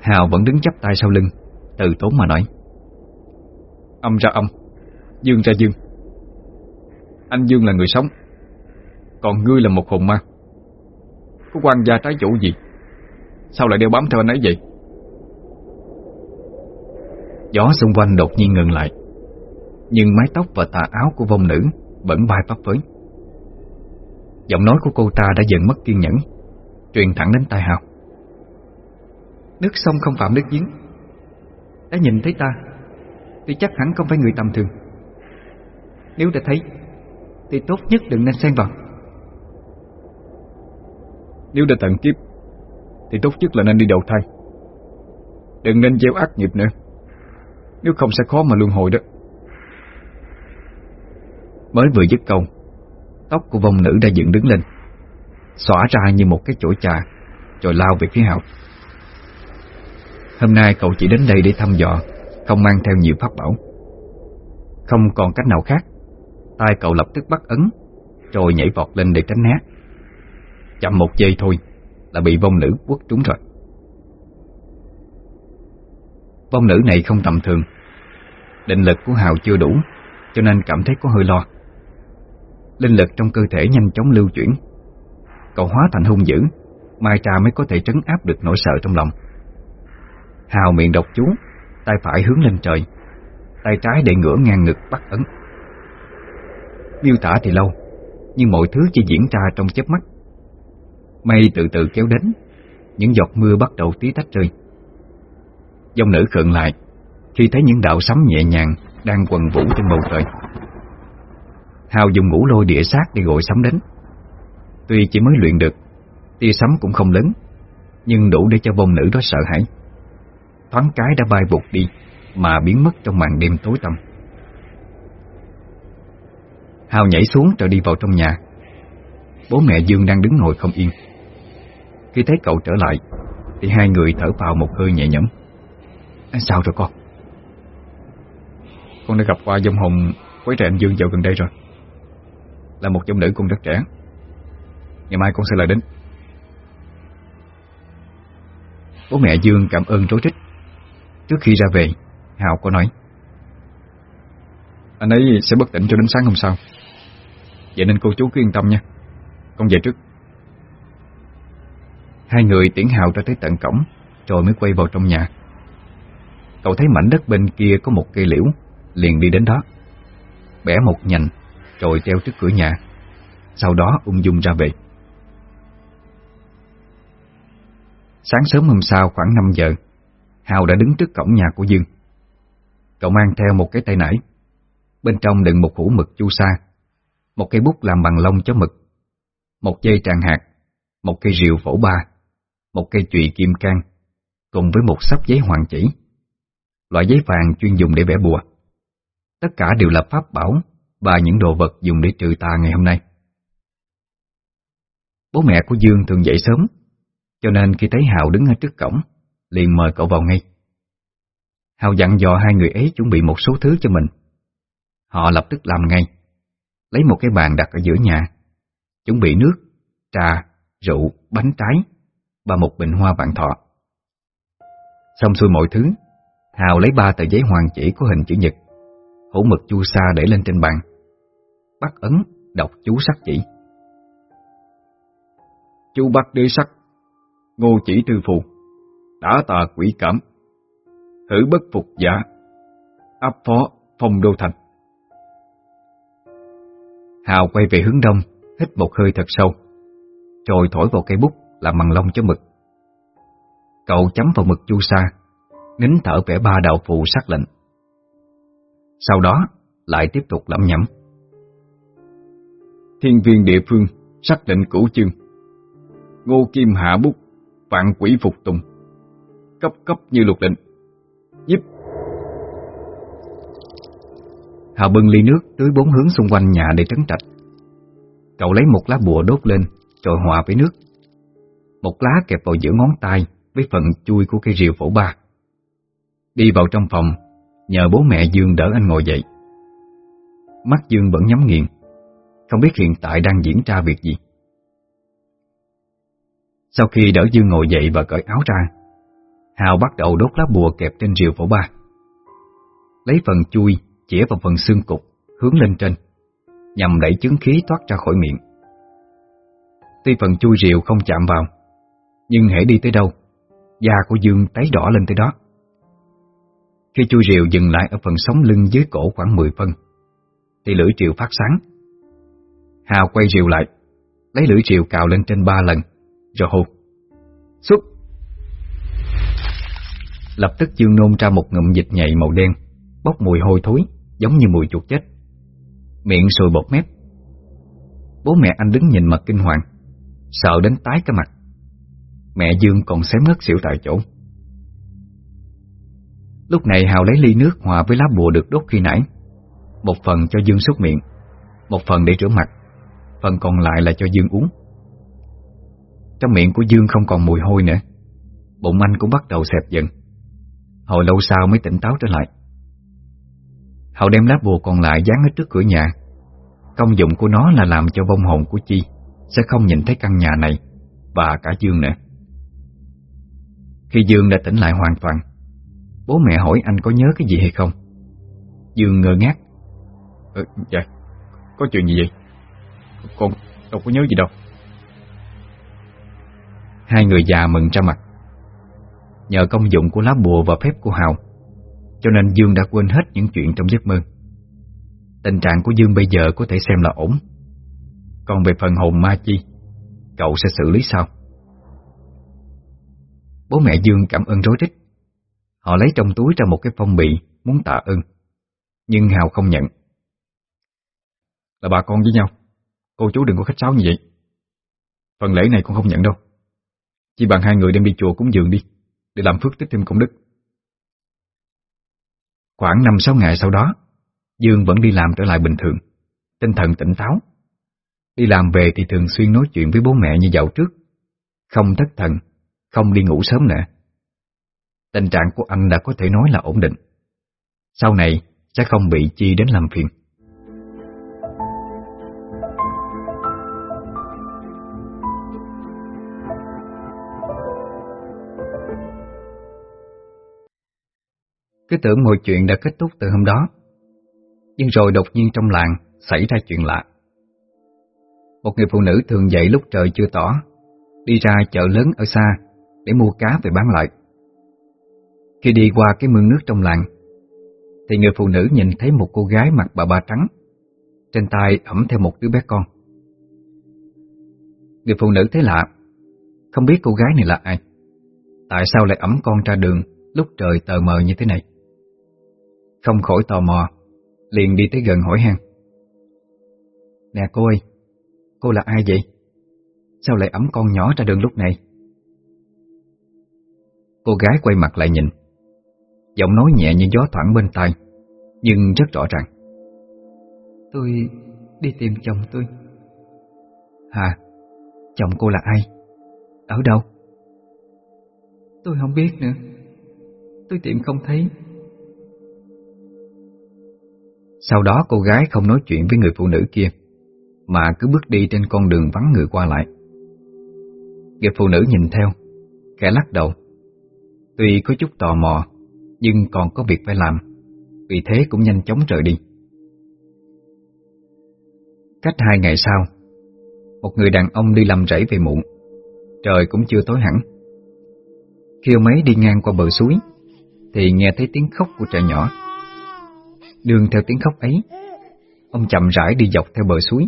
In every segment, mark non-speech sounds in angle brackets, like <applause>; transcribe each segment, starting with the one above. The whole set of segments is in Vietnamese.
Hào vẫn đứng chắp tay sau lưng Từ tốn mà nói. Âm ra âm Dương ra dương. Anh Dương là người sống Còn ngươi là một hồn ma. Có quan gia trái chủ gì? Sao lại đeo bám theo anh ấy vậy? Gió xung quanh đột nhiên ngừng lại Nhưng mái tóc và tà áo của vong nữ Vẫn bay phấp phới. Giọng nói của cô ta đã dần mất kiên nhẫn Truyền thẳng đến tai Hào Nước sông không phạm nước giếng. Đã nhìn thấy ta, Thì chắc hẳn không phải người tầm thường. Nếu đã thấy, Thì tốt nhất đừng nên xen vào. Nếu đã tận kiếp, Thì tốt nhất là nên đi đầu thai. Đừng nên gieo ác nghiệp nữa. Nếu không sẽ khó mà luân hồi đó. Mới vừa dứt câu, Tóc của vong nữ đã dựng đứng lên Xỏa ra như một cái chổi trà Rồi lao về phía Hào. Hôm nay cậu chỉ đến đây để thăm dò, Không mang theo nhiều pháp bảo. Không còn cách nào khác. Tay cậu lập tức bắt ấn, Rồi nhảy vọt lên để tránh né. Chậm một giây thôi Là bị vong nữ quất trúng rồi. Vong nữ này không tầm thường. Định lực của Hào chưa đủ, Cho nên cảm thấy có hơi lo. Linh lực trong cơ thể nhanh chóng lưu chuyển. Cậu hóa thành hung dữ, Mai trà mới có thể trấn áp được nỗi sợ trong lòng. Hào miệng độc chú, Tay phải hướng lên trời, Tay trái để ngửa ngang ngực bắt ấn. Miêu tả thì lâu, Nhưng mọi thứ chỉ diễn ra trong chớp mắt. Mây từ từ kéo đến, Những giọt mưa bắt đầu tí tách rơi. Dòng nữ khựng lại, Khi thấy những đạo sấm nhẹ nhàng Đang quần vũ trên bầu trời. Hào dùng ngũ lôi địa sát để gọi sấm đến. Tuy chỉ mới luyện được, Tia sấm cũng không lớn, Nhưng đủ để cho vong nữ đó sợ hãi. Thoáng cái đã bay vụt đi Mà biến mất trong màn đêm tối tăm. Hào nhảy xuống rồi đi vào trong nhà. Bố mẹ Dương đang đứng ngồi không yên. Khi thấy cậu trở lại Thì hai người thở vào một hơi nhẹ nhõm. À, Sao rồi con? Con đã gặp qua dông hồng Quấy rầy anh Dương dạo gần đây rồi. Là một dông nữ con rất trẻ. Ngày mai con sẽ lại đến. Bố mẹ Dương cảm ơn rối rít. Trước khi ra về, Hào có nói. Anh ấy sẽ bất tỉnh cho đến sáng hôm sau. Vậy nên cô chú cứ yên tâm nha. Con về trước. Hai người tiễn Hào ra tới tận cổng, Rồi mới quay vào trong nhà. Cậu thấy mảnh đất bên kia có một cây liễu, Liền đi đến đó. Bẻ một nhành, Rồi treo trước cửa nhà. Sau đó ung dung ra về. Sáng sớm hôm sau khoảng 5 giờ Hào đã đứng trước cổng nhà của Dương. Cậu mang theo một cái tay nải. Bên trong đựng một hũ mực chu sa. Một cây bút làm bằng lông chó mực. Một dây tràng hạt. Một cây rìu phổ ba. Một cây chùy kim can Cùng với một sắp giấy hoàng chỉ. Loại giấy vàng chuyên dùng để vẽ bùa. Tất cả đều là pháp bảo Và những đồ vật dùng để trừ tà ngày hôm nay. Bố mẹ của Dương thường dậy sớm cho nên khi thấy Hào đứng ở trước cổng, liền mời cậu vào ngay. Hào dặn dò hai người ấy chuẩn bị một số thứ cho mình. Họ lập tức làm ngay, lấy một cái bàn đặt ở giữa nhà, chuẩn bị nước, trà, rượu, bánh trái và một bình hoa vạn thọ. Xong xuôi mọi thứ, Hào lấy ba tờ giấy hoàng chỉ có hình chữ nhật, hổ mực chu sa để lên trên bàn. Bắt ấn, đọc chú sắc chỉ. Chú bắt đế sắc Ngô chỉ tư phù đã tà quỷ cảm. Thử bất phục giả, Áp phó phong đô thành. Hào quay về hướng đông, Hít một hơi thật sâu. Rồi thổi vào cây bút làm bằng lông cho mực. Cậu chấm vào mực chu sa, Nín thở vẽ ba đạo phụ sắc lệnh Sau đó, lại tiếp tục lẩm nhẩm. Thiên viên địa phương, sắc lệnh cửu chương. Ngô Kim hạ bút, Vạn quỷ phục tùng. Cấp cấp như luật định. Giúp Hào bưng ly nước tưới bốn hướng xung quanh nhà để trấn trạch. Cậu lấy một lá bùa đốt lên Rồi hòa với nước. Một lá kẹp vào giữa ngón tay Với phần chui của cây rìu phổ ba. Đi vào trong phòng, Nhờ bố mẹ Dương đỡ anh ngồi dậy. Mắt Dương vẫn nhắm nghiền, Không biết hiện tại đang diễn ra việc gì. Sau khi đỡ Dương ngồi dậy và cởi áo ra Hào bắt đầu đốt lá bùa kẹp trên rìu phổ ba. Lấy phần chui chĩa vào phần xương cục hướng lên trên, nhằm đẩy chứng khí thoát ra khỏi miệng. Tuy phần chui rìu không chạm vào, nhưng hãy đi tới đâu, da của Dương tấy đỏ lên tới đó. Khi chui rìu dừng lại ở phần sống lưng dưới cổ khoảng 10 phân, thì lưỡi rìu phát sáng. Hào quay rìu lại, lấy lưỡi rìu cào lên trên ba lần, rồi hô. xúc. Lập tức Dương nôn ra một ngụm dịch nhạy màu đen, bốc mùi hôi thối, giống như mùi chuột chết. Miệng sùi bọt mép. Bố mẹ anh đứng nhìn mặt kinh hoàng, sợ đến tái cái mặt. Mẹ Dương còn xém ngất xỉu tại chỗ. Lúc này Hào lấy ly nước hòa với lá bùa được đốt khi nãy, một phần cho Dương súc miệng, một phần để rửa mặt, phần còn lại là cho Dương uống. Trong miệng của Dương không còn mùi hôi nữa, bụng anh cũng bắt đầu xẹp dần. Hồi lâu sau mới tỉnh táo trở lại. Hậu đem lá bùa còn lại dán ở trước cửa nhà. Công dụng của nó là làm cho vong hồn của Chi sẽ không nhìn thấy căn nhà này và cả Dương nữa. Khi Dương đã tỉnh lại hoàn toàn, bố mẹ hỏi anh có nhớ cái gì hay không. Dương ngơ ngác. Ờ, dạ, có chuyện gì vậy? Con đâu có nhớ gì đâu. Hai người già mừng ra mặt. Nhờ công dụng của lá bùa và phép của Hào, cho nên Dương đã quên hết những chuyện trong giấc mơ. Tình trạng của Dương bây giờ có thể xem là ổn. Còn về phần hồn ma chi, cậu sẽ xử lý sao? Bố mẹ Dương cảm ơn rối rít. Họ lấy trong túi ra một cái phong bì muốn tạ ơn. Nhưng Hào không nhận. Là bà con với nhau. Cô chú đừng có khách sáo như vậy. Phần lễ này con không nhận đâu. Chỉ bằng hai người đem đi chùa cúng dường đi, để làm phước tích thêm công đức. Khoảng 5-6 ngày sau đó, Dương vẫn đi làm trở lại bình thường, tinh thần tỉnh táo. Đi làm về thì thường xuyên nói chuyện với bố mẹ như dạo trước, không thất thần, không đi ngủ sớm nữa. Tình trạng của anh đã có thể nói là ổn định. Sau này sẽ không bị chi đến làm phiền. Cứ tưởng mọi chuyện đã kết thúc từ hôm đó. Nhưng rồi đột nhiên trong làng Xảy ra chuyện lạ. Một người phụ nữ thường dậy lúc trời chưa tỏ, Đi ra chợ lớn ở xa Để mua cá về bán lại. Khi đi qua cái mương nước trong làng, Thì người phụ nữ nhìn thấy một cô gái mặc bà ba trắng, Trên tay ẩm theo một đứa bé con. Người phụ nữ thấy lạ, Không biết cô gái này là ai, Tại sao lại ẩm con ra đường Lúc trời tờ mờ như thế này? Không khỏi tò mò, liền đi tới gần hỏi han. Nè cô ơi, cô là ai vậy? Sao lại ấm con nhỏ ra đường lúc này? Cô gái quay mặt lại nhìn, giọng nói nhẹ như gió thoảng bên tai, nhưng rất rõ ràng. Tôi đi tìm chồng tôi. Hà, chồng cô là ai? Ở đâu? Tôi không biết nữa. Tôi tìm không thấy. Sau đó cô gái không nói chuyện với người phụ nữ kia, mà cứ bước đi trên con đường vắng người qua lại. Người phụ nữ nhìn theo, khẽ lắc đầu. Tuy có chút tò mò, nhưng còn có việc phải làm, vì thế cũng nhanh chóng rời đi. Cách hai ngày sau, một người đàn ông đi làm rẫy về muộn, trời cũng chưa tối hẳn. Khi ông ấy đi ngang qua bờ suối, thì nghe thấy tiếng khóc của trẻ nhỏ. Đường theo tiếng khóc ấy. Ông chậm rãi đi dọc theo bờ suối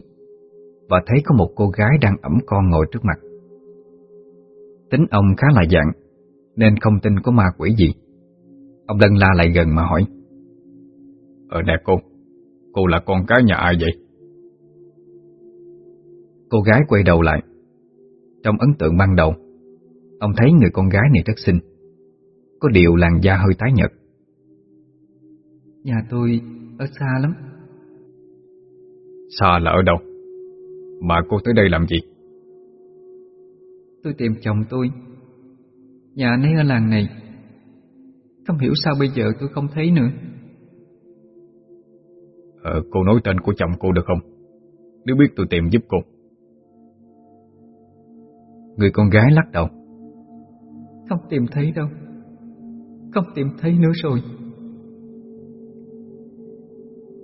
Và thấy có một cô gái đang ẩm con ngồi trước mặt. Tính ông khá là dạng Nên không tin có ma quỷ gì. Ông lân la lại gần mà hỏi Ờ nè cô Cô là con cái nhà ai vậy? Cô gái quay đầu lại. Trong ấn tượng ban đầu Ông thấy người con gái này rất xinh. Có điều làn da hơi tái nhợt Nhà tôi ở xa lắm. Xa là ở đâu? Mà cô tới đây làm gì? Tôi tìm chồng tôi. Nhà anh ấy ở làng này. Không hiểu sao bây giờ tôi không thấy nữa. Ờ, cô nói tên của chồng cô được không? Nếu biết tôi tìm giúp cô. Người con gái lắc đầu. Không tìm thấy đâu. Không tìm thấy nữa rồi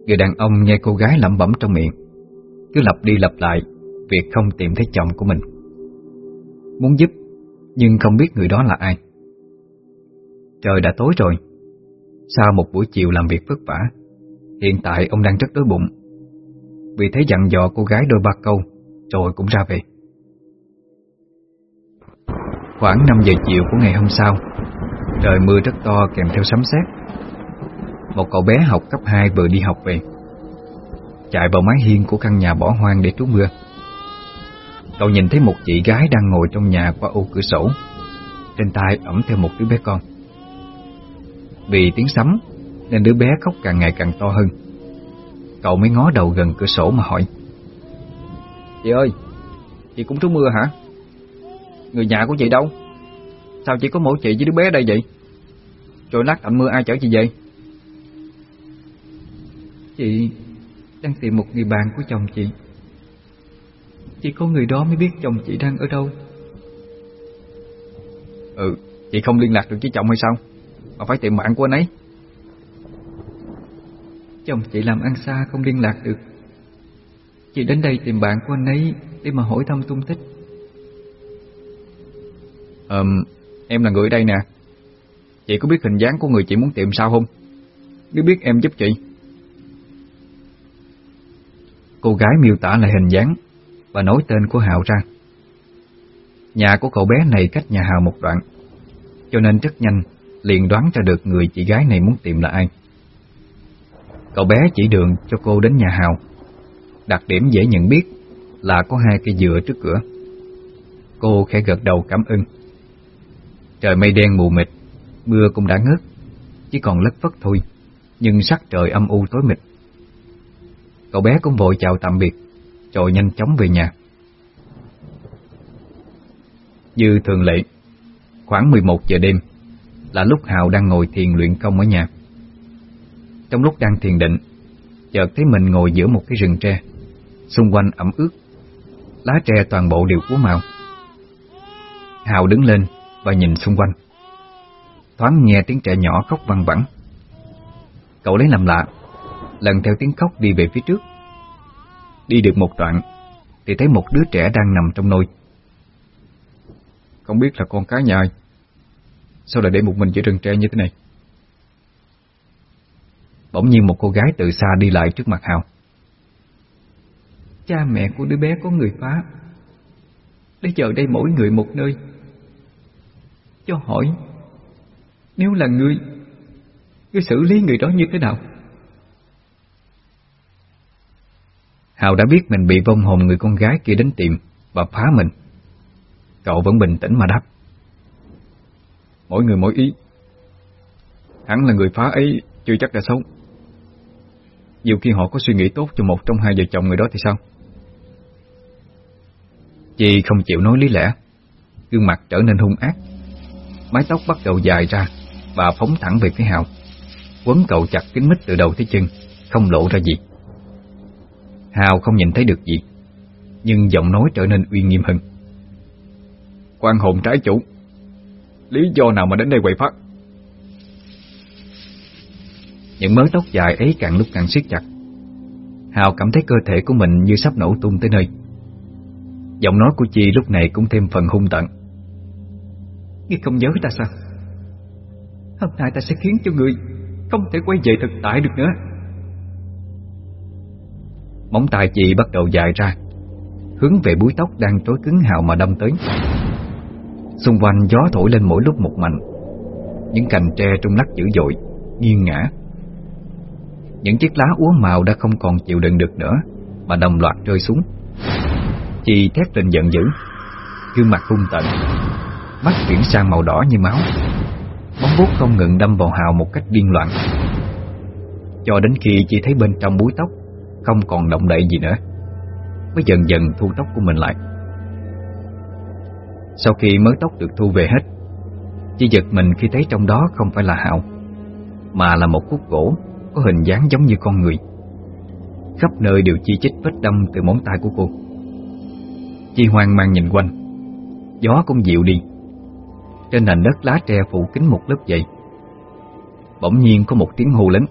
Người đàn ông nghe cô gái lẩm bẩm trong miệng. Cứ lặp đi lặp lại, Việc không tìm thấy chồng của mình. Muốn giúp, Nhưng không biết người đó là ai. Trời đã tối rồi. Sau một buổi chiều làm việc vất vả, Hiện tại ông đang rất đói bụng. Vì thế dặn dò cô gái đôi ba câu, Rồi cũng ra về. Khoảng 5 giờ chiều của ngày hôm sau, Trời mưa rất to kèm theo sấm sét. Một cậu bé học cấp 2 vừa đi học về. Chạy vào mái hiên của căn nhà bỏ hoang để trú mưa. Cậu nhìn thấy một chị gái đang ngồi trong nhà qua ô cửa sổ. Trên tay ẩm theo một đứa bé con. Vì tiếng sấm, Nên đứa bé khóc càng ngày càng to hơn. Cậu mới ngó đầu gần cửa sổ mà hỏi. Chị ơi, Chị cũng trú mưa hả? Người nhà của chị đâu? Sao chỉ có mỗi chị với đứa bé đây vậy? Rồi lát tạnh mưa ai chở chị về? Chị đang tìm một người bạn của chồng chị. Chỉ có người đó mới biết chồng chị đang ở đâu. Ừ Chị không liên lạc được với chồng hay sao? Mà phải tìm bạn của anh ấy. Chồng chị làm ăn xa không liên lạc được. Chị đến đây tìm bạn của anh ấy Để mà hỏi thăm tung tích. Ờm Em là người ở đây nè. Chị có biết hình dáng của người chị muốn tìm sao không? Nếu biết em giúp chị Cô gái miêu tả lại hình dáng Và nói tên của Hào ra. Nhà của cậu bé này cách nhà Hào một đoạn, Cho nên rất nhanh Liền đoán ra được người chị gái này muốn tìm là ai. Cậu bé chỉ đường cho cô đến nhà Hào. Đặc điểm dễ nhận biết Là có hai cây dừa trước cửa. Cô khẽ gật đầu cảm ơn. Trời mây đen mù mịt, Mưa cũng đã ngớt, Chỉ còn lất phất thôi, Nhưng sắc trời âm u tối mịt. Cậu bé cũng vội chào tạm biệt Rồi nhanh chóng về nhà Như thường lệ Khoảng 11 giờ đêm Là lúc Hào đang ngồi thiền luyện công ở nhà Trong lúc đang thiền định Chợt thấy mình ngồi giữa một cái rừng tre Xung quanh ẩm ướt Lá tre toàn bộ đều úa màu Hào đứng lên và nhìn xung quanh. Thoáng nghe tiếng trẻ nhỏ khóc văng vẳng. Cậu lấy làm lạ, lần theo tiếng khóc đi về phía trước. Đi được một đoạn, thì thấy một đứa trẻ đang nằm trong nôi. Không biết là con cá nhà ai? Sao lại để một mình giữa rừng tre như thế này? Bỗng nhiên một cô gái từ xa đi lại trước mặt Hào. Cha mẹ của đứa bé có người phá. Để chờ đây mỗi người một nơi cho hỏi Nếu là ngươi Ngươi xử lý người đó như thế nào Hào đã biết mình bị vong hồn người con gái kia đến tìm Và phá mình Cậu vẫn bình tĩnh mà đáp Mỗi người mỗi ý Hắn là người phá ấy chưa chắc đã sống. Dù khi họ có suy nghĩ tốt cho một trong hai vợ chồng người đó thì sao Chị không chịu nói lý lẽ Gương mặt trở nên hung ác mái tóc bắt đầu dài ra và phóng thẳng về phía Hào. Quấn cậu chặt kín mít từ đầu tới chân, không lộ ra gì. Hào không nhìn thấy được gì, nhưng giọng nói trở nên uy nghiêm hơn. Quan hồn trái chủ, lý do nào mà đến đây quậy phát? Những mớ tóc dài ấy càng lúc càng siết chặt. Hào cảm thấy cơ thể của mình như sắp nổ tung tới nơi. Giọng nói của Chi lúc này cũng thêm phần hung tận. Ngươi không nhớ ta sao Hôm nay ta sẽ khiến cho người Không thể quay về thực tại được nữa Móng tay chị bắt đầu dài ra. Hướng về búi tóc đang tối cứng hào mà đâm tới. Xung quanh gió thổi lên mỗi lúc một mạnh. Những cành tre trung lắc dữ dội, Nghiêng ngã Những chiếc lá úa màu đã không còn chịu đựng được nữa, Mà đồng loạt rơi xuống. Chị thét lên giận dữ. Gương mặt hung tận mắt chuyển sang màu đỏ như máu. Bóng vuốt không ngừng đâm vào Hào một cách điên loạn. Cho đến khi chị thấy bên trong búi tóc không còn động đậy gì nữa, mới dần dần thu tóc của mình lại. Sau khi mớ tóc được thu về hết, Chi giật mình khi thấy trong đó không phải là Hào, mà là một khúc gỗ có hình dáng giống như con người. Khắp nơi đều chi chích vết đâm từ móng tay của cô. Chi hoang mang nhìn quanh, gió cũng dịu đi trên nền đất lá tre phủ kín một lớp dày Bỗng nhiên có một tiếng hô lớn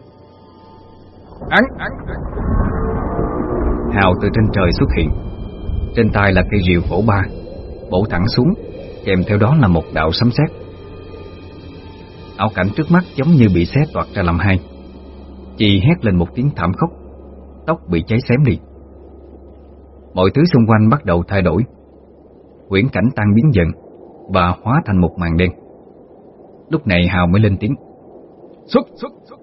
Án, án, Hào từ trên trời xuất hiện. Trên tay là cây rìu phổ ba Bổ thẳng xuống Kèm theo đó là một đạo sấm sét. Ảo cảnh trước mắt giống như bị xé toạc ra làm hai. Chị hét lên một tiếng thảm khốc Tóc bị cháy xém đi. Mọi thứ xung quanh bắt đầu thay đổi. Quyển cảnh tan biến dần Và hóa thành một màn đen. Lúc này Hào mới lên tiếng. Xuất, xuất, xuất.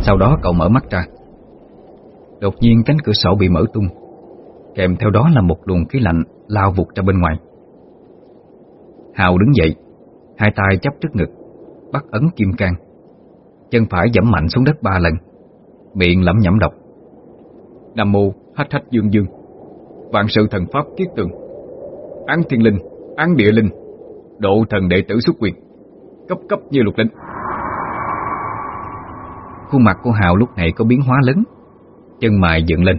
Sau đó cậu mở mắt ra Đột nhiên cánh cửa sổ bị mở tung. Kèm theo đó là một luồng khí lạnh Lao vụt ra bên ngoài. Hào đứng dậy Hai tay chắp trước ngực Bắt ấn kim can Chân phải dẫm mạnh xuống đất ba lần Miệng lẩm nhẩm đọc. Nam mô hách hách dương dương Vạn sự thần pháp kiết tường Án thiên linh, án địa linh Độ thần đệ tử xuất quyền Cấp cấp như lục linh. Khuôn mặt của Hào lúc này có biến hóa lớn. Chân mày dựng lên.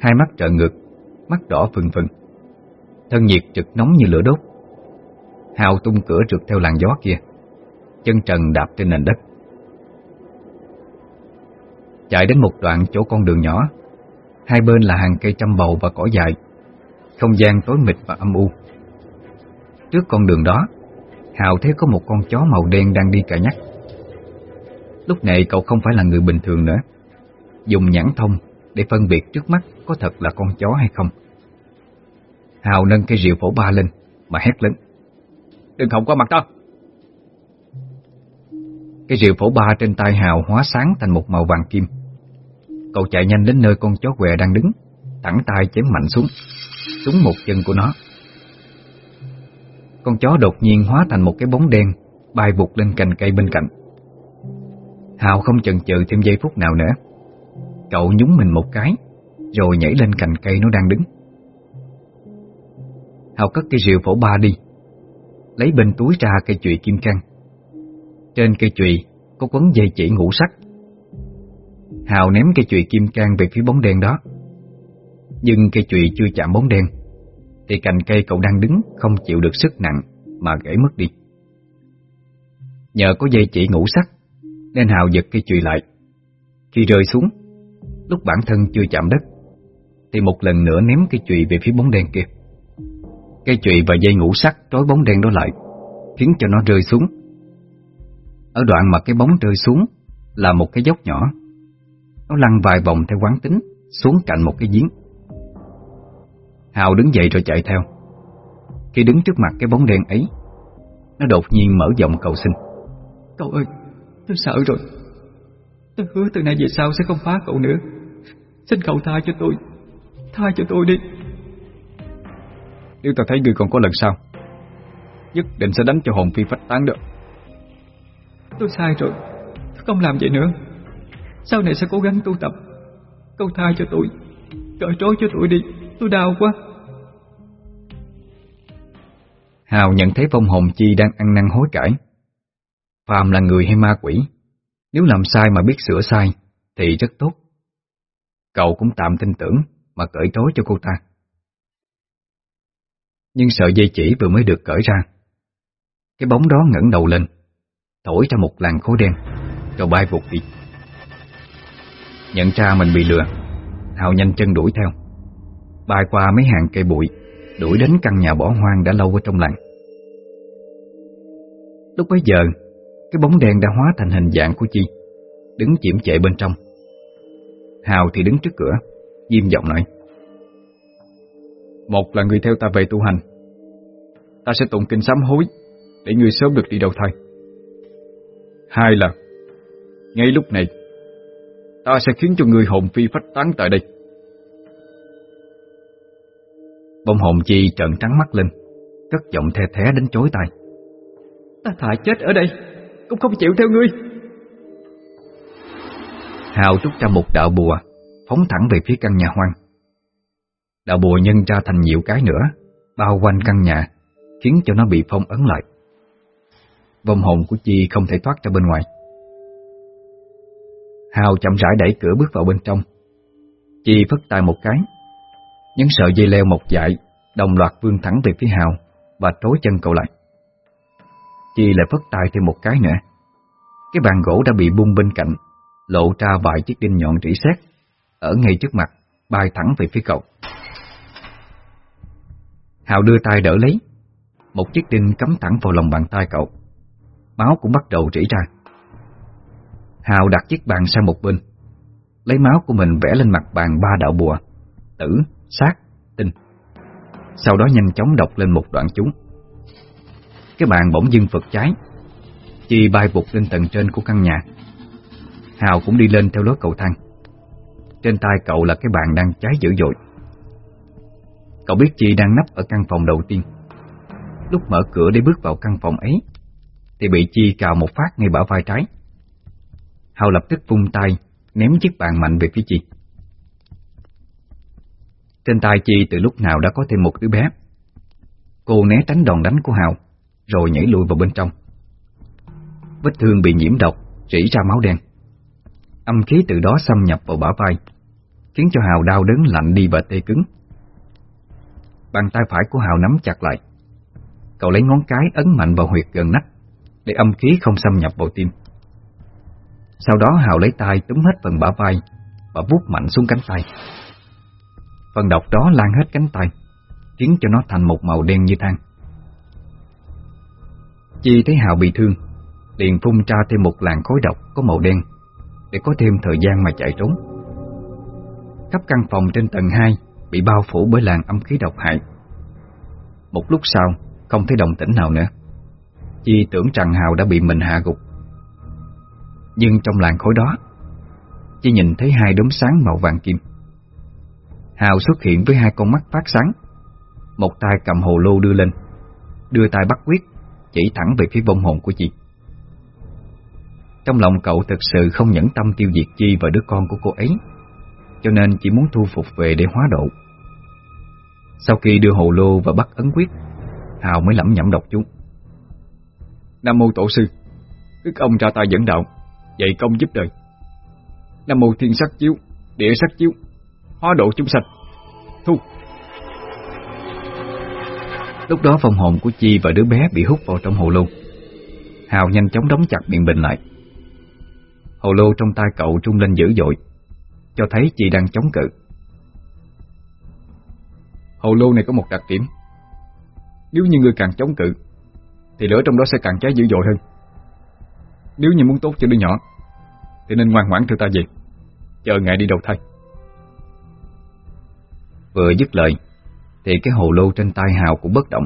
Hai mắt trợn ngược, Mắt đỏ phừng phừng. Thân nhiệt trực nóng như lửa đốt. Hào tung cửa trượt theo làn gió kia. Chân trần đạp trên nền đất. Chạy đến một đoạn chỗ con đường nhỏ. Hai bên là hàng cây trăm bầu và cỏ dại. Không gian tối mịt và âm u. Trước con đường đó, Hào thấy có một con chó màu đen đang đi cà nhắc. Lúc này cậu không phải là người bình thường nữa. Dùng nhãn thông để phân biệt trước mắt có thật là con chó hay không. Hào nâng cây rượu phổ ba lên, mà hét lớn, Đừng hòng qua mặt tao. Cái rượu phổ ba trên tay Hào hóa sáng thành một màu vàng kim. Cậu chạy nhanh đến nơi con chó què đang đứng, Thẳng tay chém mạnh xuống, Trúng một chân của nó. Con chó đột nhiên hóa thành một cái bóng đen, Bay vụt lên cành cây bên cạnh. Hào không chần chừ thêm giây phút nào nữa. Cậu nhúng mình một cái, Rồi nhảy lên cành cây nó đang đứng. Hào cất cây rìu phổ ba đi, Lấy bên túi ra cây chùy kim căng Trên cây chùy có quấn dây chỉ ngũ sắc. Hào ném cây chùy kim cang về phía bóng đen đó. Nhưng cây chùy chưa chạm bóng đen, Thì cành cây cậu đang đứng Không chịu được sức nặng Mà gãy mất đi. Nhờ có dây chỉ ngũ sắc, Nên Hào giật cây chùy lại. Khi rơi xuống Lúc bản thân chưa chạm đất, Thì một lần nữa ném cây chùy về phía bóng đen kia. Cây chùy và dây ngũ sắc Trói bóng đen đó lại, Khiến cho nó rơi xuống. Ở đoạn mà cái bóng rơi xuống Là một cái dốc nhỏ. Nó lăn vài vòng theo quán tính, Xuống cạnh một cái giếng. Hào đứng dậy rồi chạy theo. Khi đứng trước mặt cái bóng đen ấy, Nó đột nhiên mở giọng cầu xin. Cậu ơi, Tôi sợ rồi. Tôi hứa từ nay về sau sẽ không phá cậu nữa. Xin cậu tha cho tôi. Tha cho tôi đi. Nếu tao thấy người còn có lần sau Nhất định sẽ đánh cho hồn phi phách tán được Tôi sai rồi. Tôi không làm vậy nữa. Sau này sẽ cố gắng tu tập. Câu tha cho tôi. Cởi trói cho tôi đi. Tôi đau quá. Hào nhận thấy vong hồn chi đang ăn năn hối cải. Phàm là người hay ma quỷ Nếu làm sai mà biết sửa sai Thì rất tốt Cậu cũng tạm tin tưởng Mà cởi trói cho cô ta. Nhưng sợi dây chỉ vừa mới được cởi ra, Cái bóng đó ngẩng đầu lên, Thổi ra một làn khối đen, Rồi bay vụt đi. Nhận ra mình bị lừa, Hào nhanh chân đuổi theo. Bay qua mấy hàng cây bụi, Đuổi đến căn nhà bỏ hoang đã lâu ở trong làng. Lúc bấy giờ, Cái bóng đen đã hóa thành hình dạng của Chi, Đứng chiếm trệ bên trong. Hào thì đứng trước cửa Diêm giọng nói. Một là người theo ta về tu hành. Ta sẽ tụng kinh sám hối Để người sớm được đi đầu thai. Hai là, Ngay lúc này, Ta sẽ khiến cho người hồn phi phách tán tại đây. Bông hồn chi trợn trắng mắt lên, Cất giọng the thé đến chối tay: Ta thà chết ở đây, Cũng không chịu theo ngươi. Hào rút ra một đạo bùa Phóng thẳng về phía căn nhà hoang. Đạo bùa nhân ra thành nhiều cái nữa Bao quanh căn nhà Khiến cho nó bị phong ấn lại. Vong hồn của Chi không thể thoát ra bên ngoài. Hào chậm rãi đẩy cửa bước vào bên trong. Chi phất tay một cái Những sợi dây leo một dại Đồng loạt vươn thẳng về phía Hào Và trối chân cậu lại. Chi lại phất tay thêm một cái nữa. Cái bàn gỗ đã bị bung bên cạnh, lộ ra vài chiếc đinh nhọn rỉ sét ở ngay trước mặt, bay thẳng về phía cậu. Hào đưa tay đỡ lấy, một chiếc đinh cắm thẳng vào lòng bàn tay cậu. Máu cũng bắt đầu rỉ ra. Hào đặt chiếc bàn sang một bên, lấy máu của mình vẽ lên mặt bàn ba đạo bùa, tử, sát, tinh. Sau đó nhanh chóng đọc lên một đoạn chúng. Cái bàn bỗng dưng phật cháy, Chi bay vụt lên tầng trên của căn nhà. Hào cũng đi lên theo lối cầu thang. Trên tay cậu là cái bàn đang cháy dữ dội. Cậu biết Chi đang nấp ở căn phòng đầu tiên. Lúc mở cửa để bước vào căn phòng ấy, thì bị Chi cào một phát ngay bả vai trái. Hào lập tức vung tay, ném chiếc bàn mạnh về phía Chi. Trên tay Chi từ lúc nào đã có thêm một đứa bé. Cô né tránh đòn đánh của Hào, rồi nhảy lùi vào bên trong. Vết thương bị nhiễm độc, rỉ ra máu đen. Âm khí từ đó xâm nhập vào bả vai, khiến cho Hào đau đớn lạnh đi và tê cứng. Bàn tay phải của Hào nắm chặt lại. Cậu lấy ngón cái ấn mạnh vào huyệt gần nách, để âm khí không xâm nhập vào tim. Sau đó Hào lấy tay túm hết phần bả vai và vuốt mạnh xuống cánh tay. Phần độc đó lan hết cánh tay, khiến cho nó thành một màu đen như than. Chi thấy Hào bị thương, liền phun ra thêm một làn khói độc có màu đen để có thêm thời gian mà chạy trốn. Khắp căn phòng trên tầng 2 bị bao phủ bởi làn âm khí độc hại. Một lúc sau, không thấy động tĩnh nào nữa. Chi tưởng rằng Hào đã bị mình hạ gục. Nhưng trong làn khói đó, Chi nhìn thấy hai đốm sáng màu vàng kim. Hào xuất hiện với hai con mắt phát sáng. Một tay cầm hồ lô đưa lên, đưa tay bắt quyết, chỉ thẳng về phía vong hồn của chị. Trong lòng cậu thực sự không nhẫn tâm tiêu diệt Chi và đứa con của cô ấy Cho nên chỉ muốn thu phục về để hóa độ. Sau khi đưa hồ lô và bắt ấn quyết Hào mới lẩm nhẩm đọc chú. Nam mô tổ sư Đức ông ra tay dẫn đạo Dạy công giúp đời. Nam mô thiên sắc chiếu Địa sắc chiếu Hóa độ chúng sanh. Thu. Lúc đó vong hồn của Chi và đứa bé bị hút vào trong hồ lô. Hào nhanh chóng đóng chặt miệng bình lại Hồ lô trong tay cậu trung lên dữ dội, Cho thấy chị đang chống cự. Hồ lô này có một đặc điểm. Nếu như người càng chống cự, Thì lửa trong đó sẽ càng cháy dữ dội hơn. Nếu như muốn tốt cho đứa nhỏ, Thì nên ngoan ngoãn theo ta về. Chờ ngày đi đầu thai. Vừa dứt lời, Thì cái hồ lô trên tay Hào cũng bất động.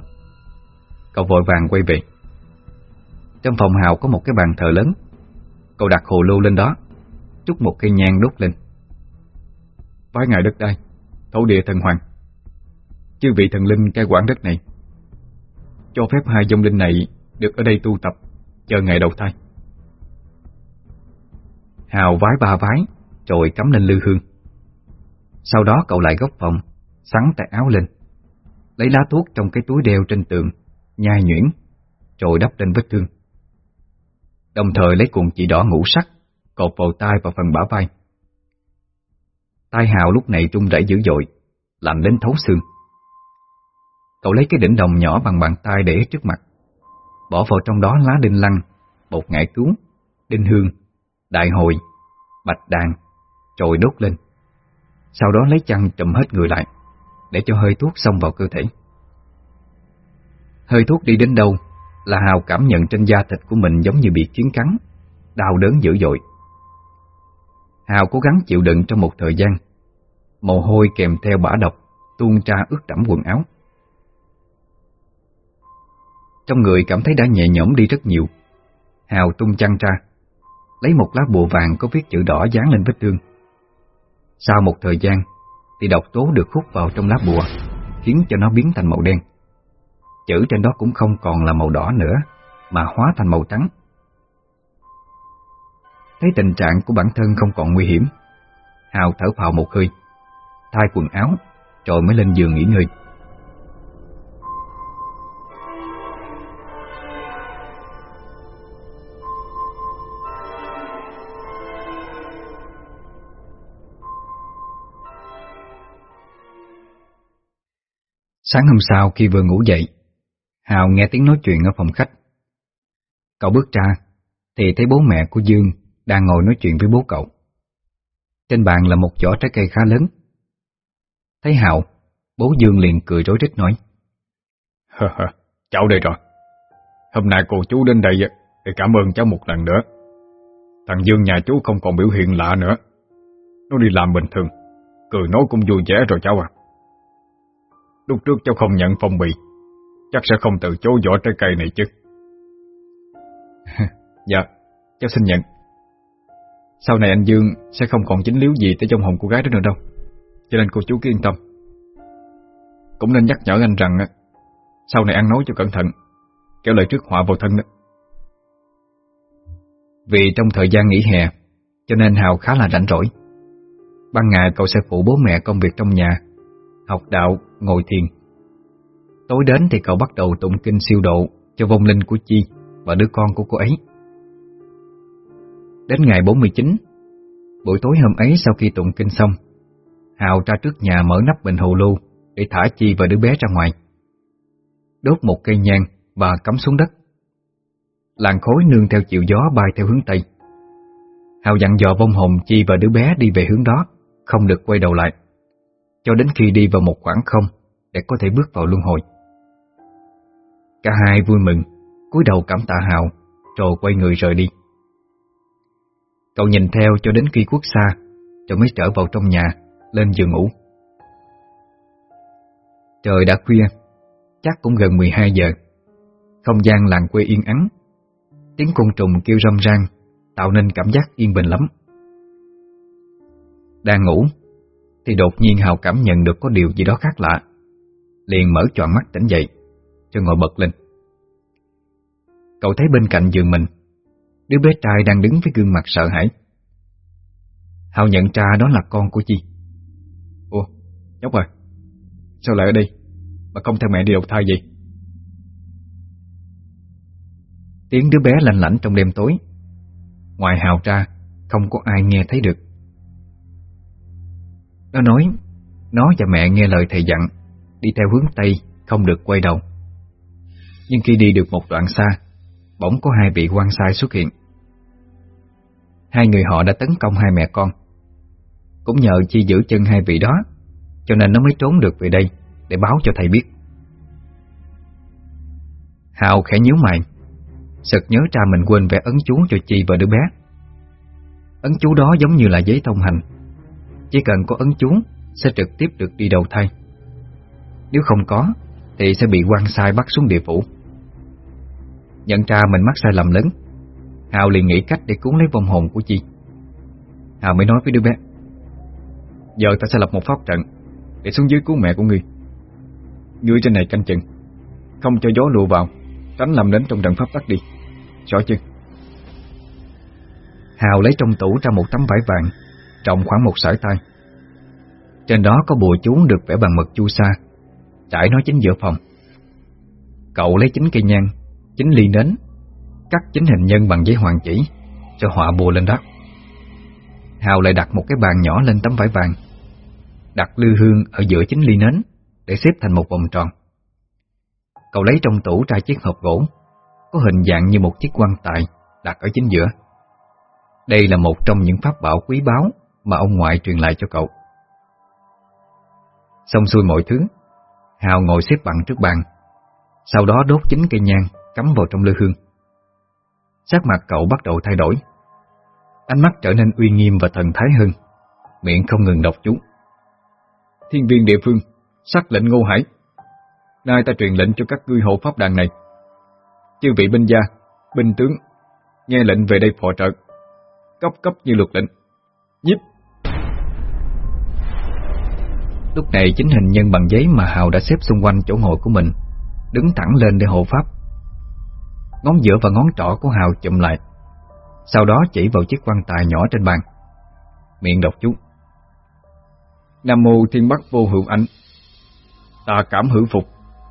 Cậu vội vàng quay về. Trong phòng Hào có một cái bàn thờ lớn. Cậu đặt hồ lô lên đó. Trúc một cây nhang đốt lên. Vái ngài đất đai, Thổ địa thần hoàng. Chư vị thần linh cai quản đất này, Cho phép hai dông linh này Được ở đây tu tập, Chờ ngày đầu thai. Hào vái ba vái Rồi cắm lên lư hương. Sau đó cậu lại góc phòng, Sắn tay áo lên, Lấy lá thuốc trong cái túi đeo trên tường, Nhai nhuyễn Rồi đắp lên vết thương. Đồng thời lấy cuộn chỉ đỏ ngũ sắc, Cột vào tay và phần bả vai. Tai Hào lúc này trung rẩy dữ dội, Lạnh đến thấu xương. Cậu lấy cái đỉnh đồng nhỏ bằng bàn tay để trước mặt, Bỏ vào trong đó lá đinh lăng, Bột ngải cứu Đinh hương, Đại hồi, Bạch đàn Rồi đốt lên. Sau đó lấy chăn trùm hết người lại, Để cho hơi thuốc xông vào cơ thể. Hơi thuốc đi đến đâu? Là Hào cảm nhận trên da thịt của mình giống như bị kiến cắn, đau đớn dữ dội. Hào cố gắng chịu đựng trong một thời gian, mồ hôi kèm theo bã độc tuôn ra ướt đẫm quần áo. Trong người cảm thấy đã nhẹ nhõm đi rất nhiều. Hào tung chăn ra, lấy một lá bùa vàng có viết chữ đỏ dán lên vết thương. Sau một thời gian, thì độc tố được hút vào trong lá bùa, khiến cho nó biến thành màu đen. Chữ trên đó cũng không còn là màu đỏ nữa, Mà hóa thành màu trắng. Thấy tình trạng của bản thân không còn nguy hiểm, Hào thở phào một hơi, Thay quần áo, Rồi mới lên giường nghỉ ngơi. Sáng hôm sau khi vừa ngủ dậy Hào nghe tiếng nói chuyện ở phòng khách. Cậu bước ra, Thì thấy bố mẹ của Dương đang ngồi nói chuyện với bố cậu. Trên bàn là một giỏ trái cây khá lớn. Thấy Hạo, bố Dương liền cười rối rít nói. <laughs> cháu đây rồi. Hôm nay cô chú đến đây để cảm ơn cháu một lần nữa. Thằng Dương nhà chú không còn biểu hiện lạ nữa. Nó đi làm bình thường, cười nói cũng vui vẻ rồi cháu à. Lúc trước cháu không nhận phong bì, chắc sẽ không từ chối vỏ trái cây này chứ. <laughs> dạ, cháu xin nhận. Sau này anh Dương sẽ không còn chính liếu gì tới trong hồn cô gái đó nữa đâu. Cho nên cô chú cứ yên tâm. Cũng nên nhắc nhở anh rằng sau này ăn nói cho cẩn thận, kéo lời trước họa vào thân đó. Vì trong thời gian nghỉ hè, cho nên Hào khá là rảnh rỗi. Ban ngày cậu sẽ phụ bố mẹ công việc trong nhà, học đạo, ngồi thiền. Tối đến thì cậu bắt đầu tụng kinh siêu độ cho vong linh của Chi và đứa con của cô ấy. Đến ngày 49, buổi tối hôm ấy sau khi tụng kinh xong, Hào ra trước nhà mở nắp bình hồ lô để thả Chi và đứa bé ra ngoài. Đốt một cây nhang và cắm xuống đất. Làn khối nương theo chiều gió bay theo hướng Tây. Hào dặn dò vong hồn Chi và đứa bé đi về hướng đó, không được quay đầu lại, cho đến khi đi vào một khoảng không để có thể bước vào luân hồi. Cả hai vui mừng, cúi đầu cảm tạ Hào, rồi quay người rời đi. Cậu nhìn theo cho đến khi quốc xa, rồi mới trở vào trong nhà, lên giường ngủ. Trời đã khuya, chắc cũng gần 12 giờ. Không gian làng quê yên ắng, tiếng côn trùng kêu râm ran, tạo nên cảm giác yên bình lắm. Đang ngủ, thì đột nhiên Hào cảm nhận được có điều gì đó khác lạ. Liền mở choàng mắt tỉnh dậy, cho ngồi bật lên. Cậu thấy bên cạnh giường mình Đứa bé trai đang đứng với gương mặt sợ hãi. Hào nhận ra đó là con của Chi. Ủa, nhóc à Sao lại ở đây Mà không theo mẹ đi độc thai vậy? Tiếng đứa bé lạnh lạnh trong đêm tối. Ngoài Hào ra Không có ai nghe thấy được. Nó nói Nó và mẹ nghe lời thầy dặn Đi theo hướng Tây Không được quay đầu. Nhưng khi đi được một đoạn xa bỗng có hai vị quan sai xuất hiện. Hai người họ đã tấn công hai mẹ con. Cũng nhờ chi giữ chân hai vị đó, cho nên nó mới trốn được về đây để báo cho thầy biết. Hào khẽ nhíu mày, sực nhớ ra mình quên vẽ ấn chú cho Chi và đứa bé. Ấn chú đó giống như là giấy thông hành, chỉ cần có ấn chú sẽ trực tiếp được đi đầu thai. Nếu không có, thì sẽ bị quan sai bắt xuống địa phủ. Nhận ra mình mắc sai lầm lớn. Hào liền nghĩ cách để cứu lấy vong hồn của Chi Hào mới nói với đứa bé, Giờ ta sẽ lập một pháp trận Để xuống dưới cứu mẹ của ngươi. Ngươi trên này canh chừng, Không cho gió lùa vào, Tránh làm đến trong trận pháp tắt đi. Rõ chưa? Hào lấy trong tủ ra một tấm vải vàng Trọng khoảng một sải tay. Trên đó có bùa chú được vẽ bằng mực chu sa, Trải nó chính giữa phòng. Cậu lấy chính cây nhang chính ly nến, cắt chính hình nhân bằng giấy hoàng chỉ, cho họa bùa lên đó. Hào lại đặt một cái bàn nhỏ lên tấm vải vàng, đặt lư hương ở giữa chính ly nến để xếp thành một vòng tròn. Cậu lấy trong tủ ra chiếc hộp gỗ, có hình dạng như một chiếc quan tài đặt ở chính giữa. Đây là một trong những pháp bảo quý báu mà ông ngoại truyền lại cho cậu. Xong xuôi mọi thứ, Hào ngồi xếp bằng trước bàn, sau đó đốt chính cây nhang cắm vào trong lư hương. Sắc mặt cậu bắt đầu thay đổi. Ánh mắt trở nên uy nghiêm và thần thái hơn, miệng không ngừng đọc chú. Thiên viên địa phương, sắc lệnh ngô hải. Nay ta truyền lệnh cho các ngươi hộ pháp đàn này. Chư vị binh gia, binh tướng, nghe lệnh về đây phò trợ. Cấp cấp như luật lệnh. nhíp. Lúc này chính hình nhân bằng giấy mà Hào đã xếp xung quanh chỗ ngồi của mình đứng thẳng lên để hộ pháp. Ngón giữa và ngón trỏ của Hào chụm lại. Sau đó chỉ vào chiếc quan tài nhỏ trên bàn. Miệng đọc chú. Nam mô thiên bắc vô hữu ảnh Ta cảm hữu phục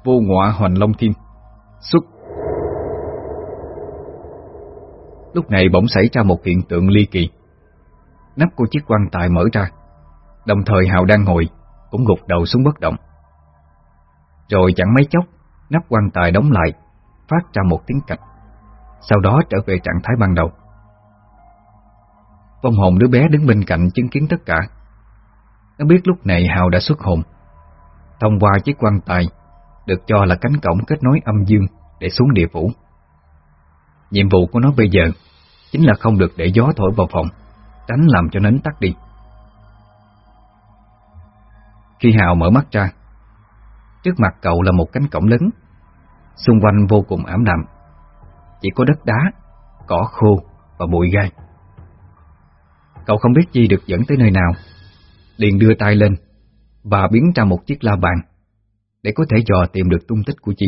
Vô ngọa hoành long thiên. Xuất. Lúc này bỗng xảy ra một hiện tượng ly kỳ. Nắp của chiếc quan tài mở ra. Đồng thời Hào đang ngồi Cũng gục đầu xuống bất động. Rồi chẳng mấy chốc Nắp quan tài đóng lại Phát ra một tiếng cạch, Sau đó trở về trạng thái ban đầu. Vong hồn đứa bé đứng bên cạnh chứng kiến tất cả. Nó biết lúc này Hào đã xuất hồn. Thông qua chiếc quan tài, Được cho là cánh cổng kết nối âm dương Để xuống địa phủ. Nhiệm vụ của nó bây giờ Chính là không được để gió thổi vào phòng, Tránh làm cho nến tắt đi. Khi Hào mở mắt ra, Trước mặt cậu là một cánh cổng lớn. Xung quanh vô cùng ảm đạm. Chỉ có đất đá, cỏ khô và bụi gai. Cậu không biết gì được dẫn tới nơi nào. Liền đưa tay lên Và biến ra một chiếc la bàn Để có thể dò tìm được tung tích của Chi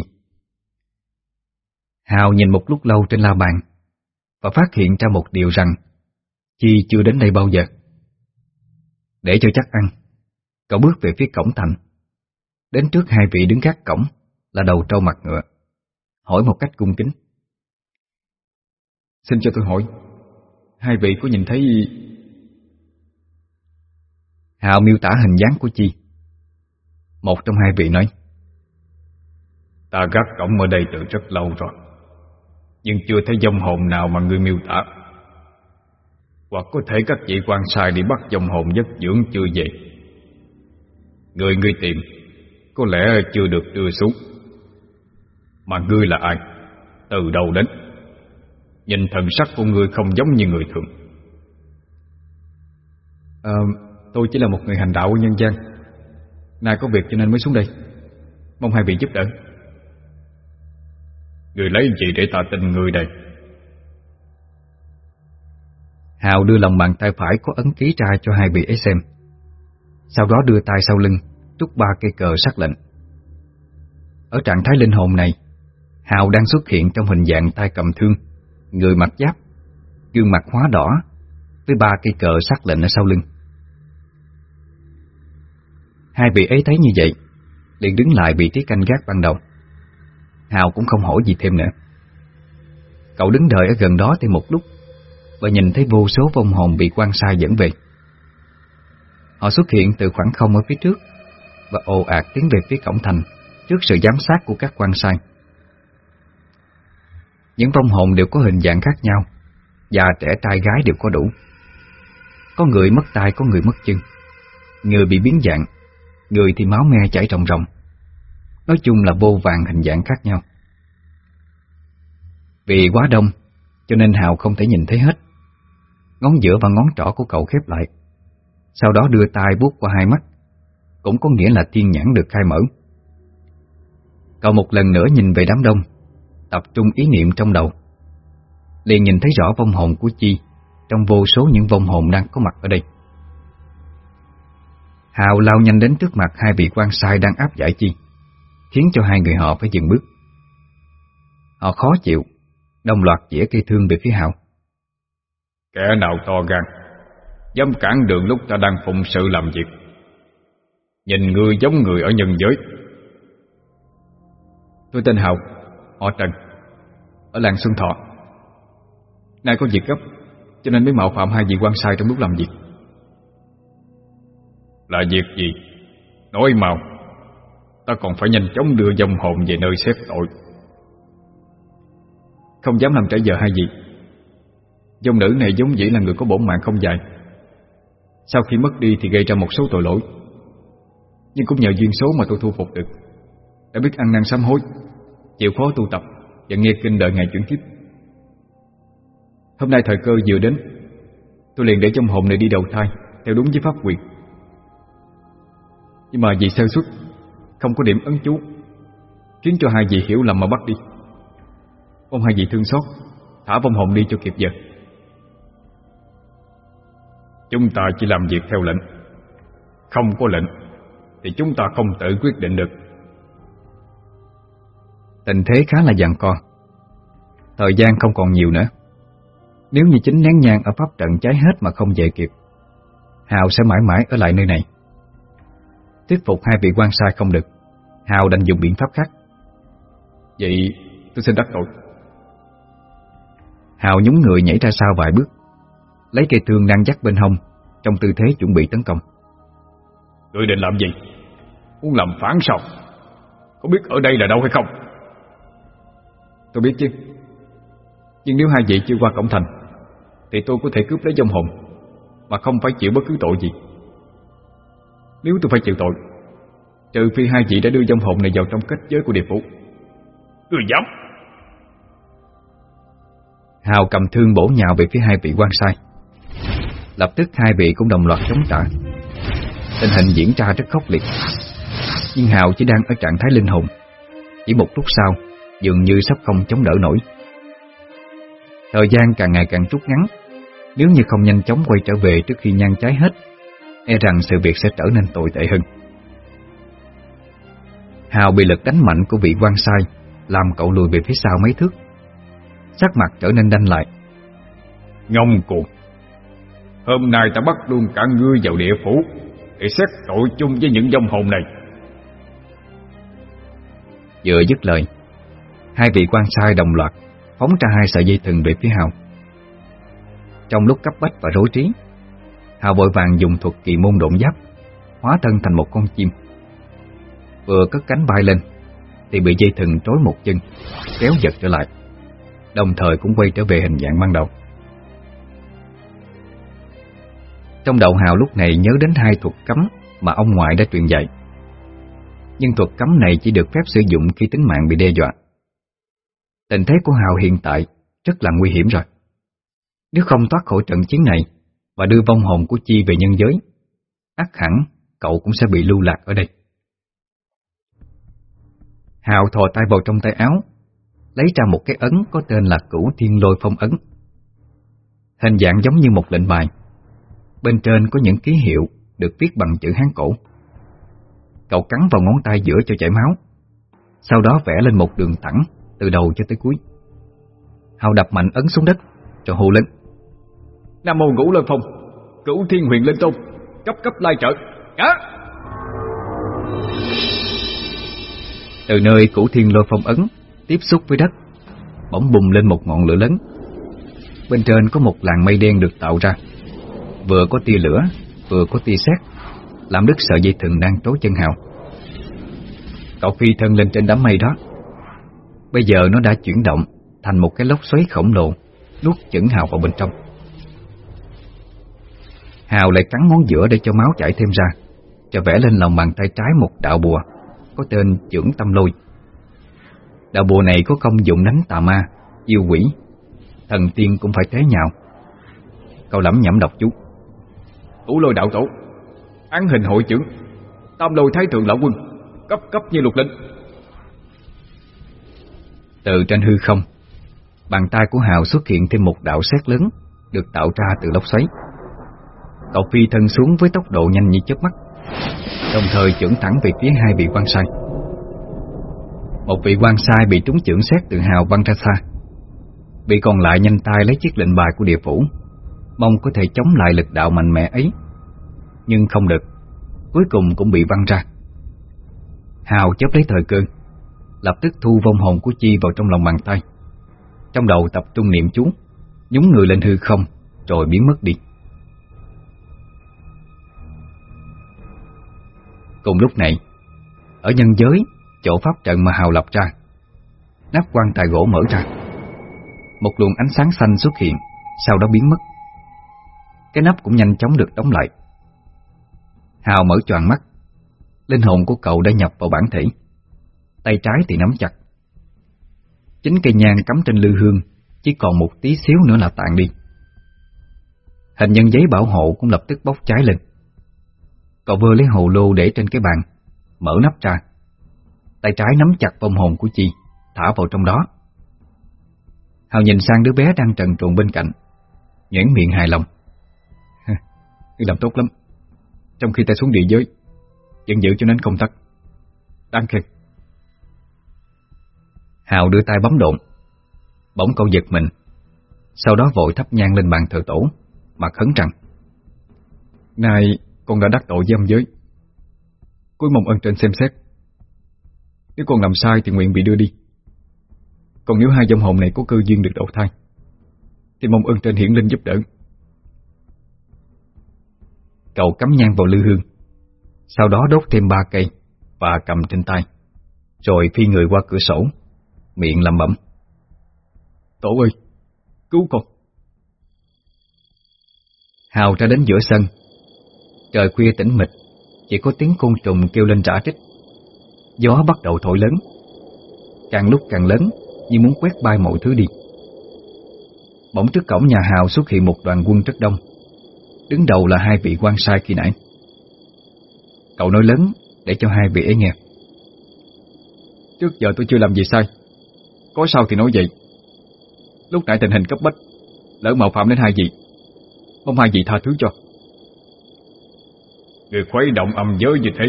Hào nhìn một lúc lâu trên la bàn Và phát hiện ra một điều rằng Chi chưa đến đây bao giờ. Để cho chắc ăn Cậu bước về phía cổng thành. Đến trước hai vị đứng gác cổng Là đầu trâu mặt ngựa. Hỏi một cách cung kính Xin cho tôi hỏi Hai vị có nhìn thấy Hào miêu tả hình dáng của Chi. Một trong hai vị nói, Ta gác cổng ở đây từ rất lâu rồi, nhưng chưa thấy dòng hồn nào mà ngươi miêu tả. Hoặc có thể các vị quan sai đi bắt dòng hồn giấc dưỡng chưa về. Người ngươi tìm, có lẽ chưa được đưa xuống. Mà ngươi là ai? Từ đâu đến? Nhìn thần sắc của ngươi không giống như người thường. À, Tôi chỉ là một người hành đạo của nhân gian Nay có việc cho nên mới xuống đây Mong hai vị giúp đỡ Người lấy gì để ta tin người đây Hào đưa lòng bàn tay phải có ấn ký ra cho hai vị ấy xem Sau đó đưa tay sau lưng Trúc ba cây cờ sắc lệnh Ở trạng thái linh hồn này Hào đang xuất hiện trong hình dạng tay cầm thương. Người mặc giáp, Gương mặt hóa đỏ, Với ba cây cờ sắc lệnh ở sau lưng. Hai vị ấy thấy như vậy, liền đứng lại vị trí canh gác ban đầu. Hào cũng không hỏi gì thêm nữa. Cậu đứng đợi ở gần đó thêm một lúc, Và nhìn thấy vô số vong hồn bị quan sai dẫn về. Họ xuất hiện từ khoảng không ở phía trước, Và ồ ạt tiến về phía cổng thành Trước sự giám sát của các quan sai. Những vong hồn đều có hình dạng khác nhau. Già trẻ trai gái đều có đủ. Có người mất tay, có người mất chân. Người bị biến dạng Người thì máu me chảy ròng ròng. Nói chung là vô vàng hình dạng khác nhau. Vì quá đông Cho nên Hào không thể nhìn thấy hết. Ngón giữa và ngón trỏ của cậu khép lại. Sau đó đưa tay bút qua hai mắt. Cũng có nghĩa là thiên nhãn được khai mở. Cậu một lần nữa nhìn về đám đông. Tập trung ý niệm trong đầu liền nhìn thấy rõ vong hồn của Chi Trong vô số những vong hồn đang có mặt ở đây Hào lao nhanh đến trước mặt hai vị quan sai đang áp giải chi, khiến cho hai người họ phải dừng bước. Họ khó chịu, đồng loạt chĩa cây thương về phía Hào. Kẻ nào to gan, dám cản đường lúc ta đang phụng sự làm việc. Nhìn ngươi giống người ở nhân giới. Tôi tên Hào, họ Trần, ở làng Xuân Thọ. Nay có việc gấp, cho nên mới mạo phạm hai vị quan sai trong lúc làm việc. Là việc gì? Nói mau. Ta còn phải nhanh chóng đưa dòng hồn về nơi xếp tội. Không dám làm trễ giờ hai vị. Dòng nữ này giống dĩ là người có bổn mạng không dài. Sau khi mất đi thì gây ra một số tội lỗi. Nhưng cũng nhờ duyên số mà tôi thu phục được. Đã biết ăn năn sám hối. Chịu khó tu tập Và nghe kinh đợi ngày chuyển kiếp. Hôm nay thời cơ vừa đến, Tôi liền để trong hồn này đi đầu thai, Theo đúng với pháp quyền nhưng mà vì sơ suất, Không có điểm ấn chú, Khiến cho hai vị hiểu lầm mà bắt đi. Ông hai vị thương xót, Thả vong hồn đi cho kịp giờ. Chúng ta chỉ làm việc theo lệnh. Không có lệnh, Thì chúng ta không tự quyết định được. Tình thế khá là giằng co Thời gian không còn nhiều nữa Nếu như chính nén nhang ở pháp trận cháy hết mà không về kịp Hào sẽ mãi mãi ở lại nơi này Thuyết phục hai vị quan sai không được Hào đành dùng biện pháp khác Vậy tôi xin đắc tội Hào nhúng người nhảy ra sau vài bước Lấy cây thương đang dắt bên hông Trong tư thế chuẩn bị tấn công Ngươi định làm gì? Muốn làm phản sao? Có biết ở đây là đâu hay không? Tôi biết chứ. Nhưng nếu hai vị chưa qua cổng thành Thì tôi có thể cướp lấy dông hồn Mà không phải chịu bất cứ tội gì. Nếu tôi phải chịu tội Trừ phi hai vị đã đưa dông hồn này vào trong kết giới của địa phủ. Người dám! Hào cầm thương bổ nhào về phía hai vị quan sai. Lập tức hai vị cũng đồng loạt chống trả. Tình hình diễn ra rất khốc liệt. Nhưng Hào chỉ đang ở trạng thái linh hồn. Chỉ một lúc sau Dường như sắp không chống đỡ nổi. Thời gian càng ngày càng rút ngắn Nếu như không nhanh chóng quay trở về trước khi nhan cháy hết E rằng sự việc sẽ trở nên tồi tệ hơn. Hào bị lực đánh mạnh của vị quan sai Làm cậu lùi về phía sau mấy thước. Sắc mặt trở nên đanh lại. Ngông cuồng Hôm nay ta bắt luôn cả ngươi vào địa phủ Để xét tội chung với những dông hồn này. Vừa dứt lời Hai vị quan sai đồng loạt Phóng ra hai sợi dây thừng về phía Hào. Trong lúc cấp bách và rối trí, Hào vội vàng dùng thuật kỳ môn độn giáp, Hóa thân thành một con chim. Vừa cất cánh bay lên, Thì bị dây thừng trói một chân, Kéo giật trở lại, Đồng thời cũng quay trở về hình dạng ban đầu. Trong đầu Hào lúc này nhớ đến hai thuật cấm Mà ông ngoại đã truyền dạy. Nhưng thuật cấm này chỉ được phép sử dụng khi tính mạng bị đe dọa. Tình thế của Hào hiện tại rất là nguy hiểm rồi. Nếu không thoát khỏi trận chiến này Và đưa vong hồn của Chi về nhân giới ắt hẳn cậu cũng sẽ bị lưu lạc ở đây. Hào thò tay vào trong tay áo, Lấy ra một cái ấn có tên là Cửu Thiên Lôi Phong Ấn. Hình dạng giống như một lệnh bài. Bên trên có những ký hiệu Được viết bằng chữ Hán cổ. Cậu cắn vào ngón tay giữa cho chảy máu, Sau đó vẽ lên một đường thẳng. Từ đầu cho tới cuối. Hào đập mạnh ấn xuống đất Rồi hô lên Nam mô ngũ lôi phong Cửu thiên huyền linh tôn Cấp cấp lai trợ Á Từ nơi cửu thiên lôi phong ấn Tiếp xúc với đất Bỗng bùng lên một ngọn lửa lớn. Bên trên có một làn mây đen được tạo ra. Vừa có tia lửa Vừa có tia sét Làm đứt sợi dây thừng đang trói chân Hào. Cậu phi thân lên trên đám mây đó Bây giờ nó đã chuyển động Thành một cái lốc xoáy khổng lồ Nuốt chửng Hào vào bên trong. Hào lại cắn ngón giữa để cho máu chảy thêm ra, Cho vẽ lên lòng bàn tay trái một đạo bùa Có tên trưởng tâm lôi. Đạo bùa này có công dụng đánh tà ma, Yêu quỷ, Thần tiên cũng phải té nhạo. Cậu lẩm nhẩm đọc chú. Tủ lôi đạo tổ, Án hình hội trưởng Tam lôi thái thượng lão quân, Cấp cấp như lục lệnh từ trên hư không. Bàn tay của Hào xuất hiện thêm một đạo sét lớn, Được tạo ra từ lốc xoáy. Cậu phi thân xuống với tốc độ nhanh như chớp mắt, Đồng thời chưởng thẳng về phía hai vị quan sai. Một vị quan sai bị trúng chưởng xét từ Hào văng ra xa. Vị còn lại nhanh tay lấy chiếc lệnh bài của địa phủ, Mong có thể chống lại lực đạo mạnh mẽ ấy. Nhưng không được, Cuối cùng cũng bị văng ra. Hào chấp lấy thời cơ. Lập tức thu vong hồn của Chi vào trong lòng bàn tay. Trong đầu tập trung niệm chú, Nhúng người lên hư không, Rồi biến mất đi. Cùng lúc này, Ở nhân giới, Chỗ pháp trận mà Hào lập ra, Nắp quan tài gỗ mở ra. Một luồng ánh sáng xanh xuất hiện, Sau đó biến mất. Cái nắp cũng nhanh chóng được đóng lại. Hào mở choàng mắt, Linh hồn của cậu đã nhập vào bản thể. Tay trái thì nắm chặt. Chính cây nhang cắm trên lư hương, Chỉ còn một tí xíu nữa là tàn đi. Hình nhân giấy bảo hộ cũng lập tức bốc cháy lên. Cậu vơ lấy hồ lô để trên cái bàn, Mở nắp ra. Tay trái nắm chặt vòng hồn của Chi, Thả vào trong đó. Hào nhìn sang đứa bé đang trần truồng bên cạnh Nhãn miệng hài lòng. Ngươi <laughs> làm tốt lắm. Trong khi ta xuống địa giới, Vẫn giữ cho nên công tắc Đáng khen. Hào đưa tay bấm độn. Bỗng cậu giật mình. Sau đó vội thắp nhang lên bàn thờ tổ Mà khấn rằng Này con đã đắc tội với âm giới. Cuối mong ân trên xem xét. Nếu con làm sai thì nguyện bị đưa đi. Còn nếu hai dòng hồn này có cơ duyên được đầu thai Thì mong ơn trên hiển linh giúp đỡ. Cậu cắm nhang vào lư hương Sau đó đốt thêm ba cây Và cầm trên tay Rồi phi người qua cửa sổ Miệng lẩm bẩm Tổ ơi cứu con. Hào ra đến giữa sân. Trời khuya tĩnh mịch, chỉ có tiếng côn trùng kêu lên rã rích. Gió bắt đầu thổi lớn. Càng lúc càng lớn, như muốn quét bay mọi thứ đi. Bỗng trước cổng nhà Hào xuất hiện một đoàn quân rất đông. Đứng đầu là hai vị quan sai khi nãy. Cậu nói lớn để cho hai vị ấy nghe. Trước giờ tôi chưa làm gì sai. Có sao thì nói vậy. Lúc nãy tình hình cấp bách, lỡ mạo phạm đến hai vị. Mong hai vị tha thứ cho. Người khuấy động âm giới như thế,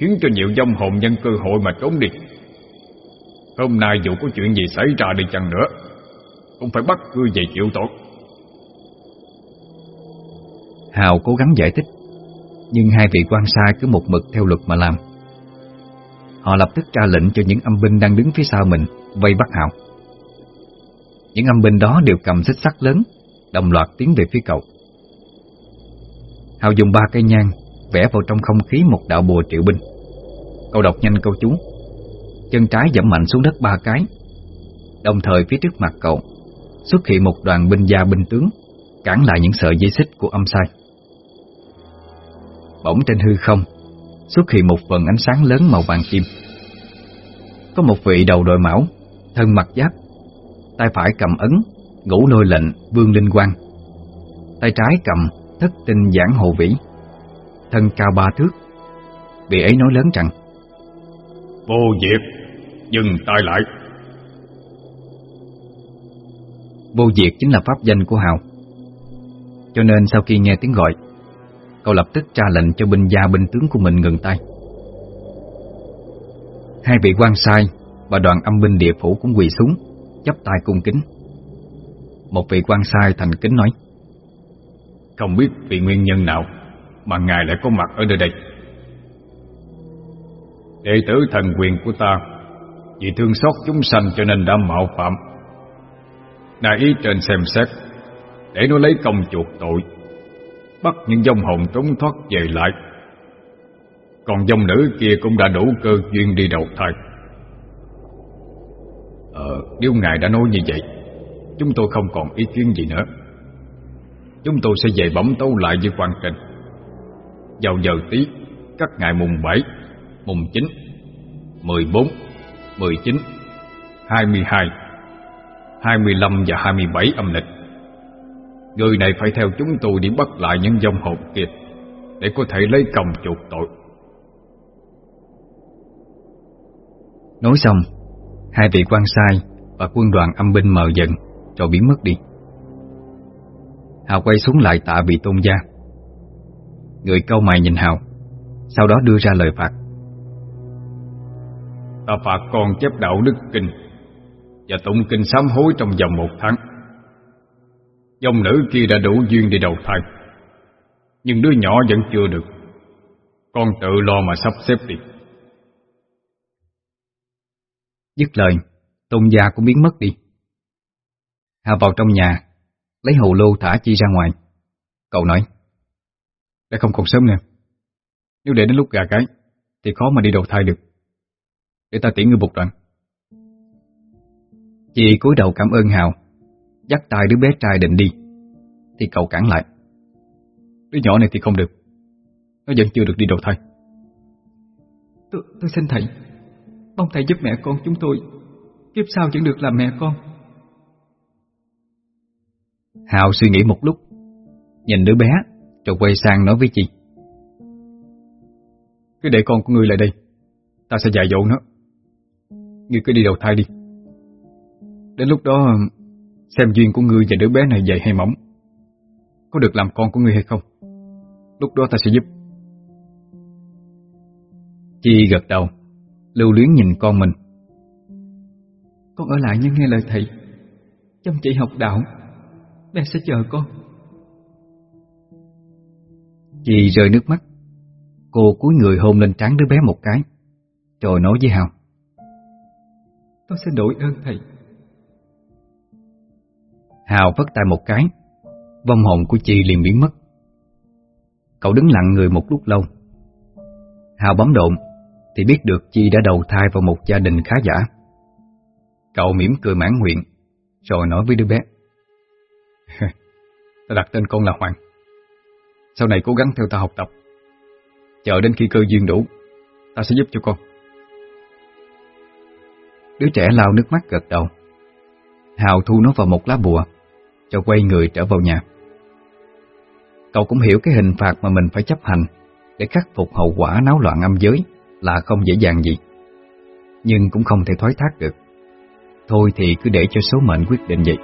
khiến cho nhiều dông hồn nhân cơ hội mà trốn đi. Hôm nay dù có chuyện gì xảy ra đi chăng nữa, cũng phải bắt ngươi về chịu tội. Hào cố gắng giải thích, nhưng hai vị quan sai cứ một mực theo luật mà làm. Họ lập tức ra lệnh cho những âm binh đang đứng phía sau mình vây bắt Hào. Những âm binh đó đều cầm xích sắt lớn, đồng loạt tiến về phía cậu. Hào dùng ba cây nhang vẽ vào trong không khí một đạo bùa triệu binh. Cậu đọc nhanh câu chú, chân trái dẫm mạnh xuống đất ba cái. Đồng thời phía trước mặt cậu xuất hiện một đoàn binh gia binh tướng cản lại những sợi dây xích của âm sai. Bỗng trên hư không xuất hiện một phần ánh sáng lớn màu vàng kim. Có một vị đầu đội mão, thân mặt giáp, tay phải cầm ấn, ngũ lôi lệnh, vương linh quang. Tay trái cầm thất tinh giảng hồ vĩ, thân cao ba thước. Vị ấy nói lớn rằng Vô diệt, dừng tay lại. Vô diệt chính là pháp danh của Hào. Cho nên sau khi nghe tiếng gọi, cậu lập tức ra lệnh cho binh gia binh tướng của mình ngừng tay. Hai vị quan sai và đoàn âm binh địa phủ cũng quỳ xuống, chắp tay cung kính. Một vị quan sai thành kính nói: Không biết vì nguyên nhân nào mà ngài lại có mặt ở nơi đây. Đệ tử thần quyền của ta vì thương xót chúng sanh cho nên đã mạo phạm. Nài ý trên xem xét để nó lấy công chuộc tội bắt những dông hồn trốn thoát về lại. Còn dông nữ kia cũng đã đủ cơ duyên đi đầu thai. Ờ, nếu ngài đã nói như vậy, chúng tôi không còn ý kiến gì nữa. Chúng tôi sẽ về bấm tấu lại với quan trình. Vào giờ tí, các ngày mùng 7, mùng 9, 14, 19, 22, 25 và 27 âm lịch Người này phải theo chúng tôi đi bắt lại những dòng hồn kia Để có thể lấy công chuộc tội Nói xong Hai vị quan sai và quân đoàn âm binh mờ dần Rồi biến mất đi. Hào quay xuống lại tạ vị tôn gia. Người câu mày nhìn Hào, Sau đó đưa ra lời phạt. Ta phạt con chép đạo đức kinh Và tụng kinh sám hối trong vòng một tháng. Dòng nữ kia đã đủ duyên đi đầu thai, Nhưng đứa nhỏ vẫn chưa được. Con tự lo mà sắp xếp đi. Dứt lời Tôn gia cũng biến mất đi. Hà vào trong nhà Lấy hồ lô thả chi ra ngoài. Cậu nói Đã không còn sớm nè Nếu để đến lúc gà cái Thì khó mà đi đầu thai được. Để ta tiễn ngươi một đoạn. Chị cúi đầu cảm ơn Hào Dắt tay đứa bé trai định đi. Thì cậu cản lại Đứa nhỏ này thì không được Nó vẫn chưa được đi đầu thai. Tôi, tôi xin thầy. Mong thầy giúp mẹ con chúng tôi. Kiếp sau vẫn được làm mẹ con. Hào suy nghĩ một lúc, Nhìn đứa bé, Rồi quay sang nói với chị. Cứ để con của ngươi lại đây, Ta sẽ dạy dỗ nó. Ngươi cứ đi đầu thai đi. Đến lúc đó, Xem duyên của ngươi và đứa bé này dày hay mỏng. Có được làm con của ngươi hay không? Lúc đó ta sẽ giúp. Chi gật đầu. Lưu luyến nhìn con mình. Con ở lại nhưng nghe lời thầy. Chăm chỉ học đạo Mẹ sẽ chờ con. Chi rơi nước mắt. Cô cúi người hôn lên trán đứa bé một cái Rồi nói với Hào. Tôi sẽ đổi ơn thầy. Hào vất tay một cái, Vong hồn của Chi liền biến mất. Cậu đứng lặng người một lúc lâu. Hào bấm độn. Thì biết được Chi đã đầu thai vào một gia đình khá giả. Cậu mỉm cười mãn nguyện, Rồi nói với đứa bé. Ta <laughs> đặt tên con là Hoàng. Sau này cố gắng theo ta học tập. Chờ đến khi cơ duyên đủ Ta sẽ giúp cho con. Đứa trẻ lau nước mắt gật đầu. Hào thu nó vào một lá bùa, Cho quay người trở vào nhà. Cậu cũng hiểu cái hình phạt mà mình phải chấp hành Để khắc phục hậu quả náo loạn âm giới. Là không dễ dàng gì. Nhưng cũng không thể thoái thác được. Thôi thì cứ để cho số mệnh quyết định vậy.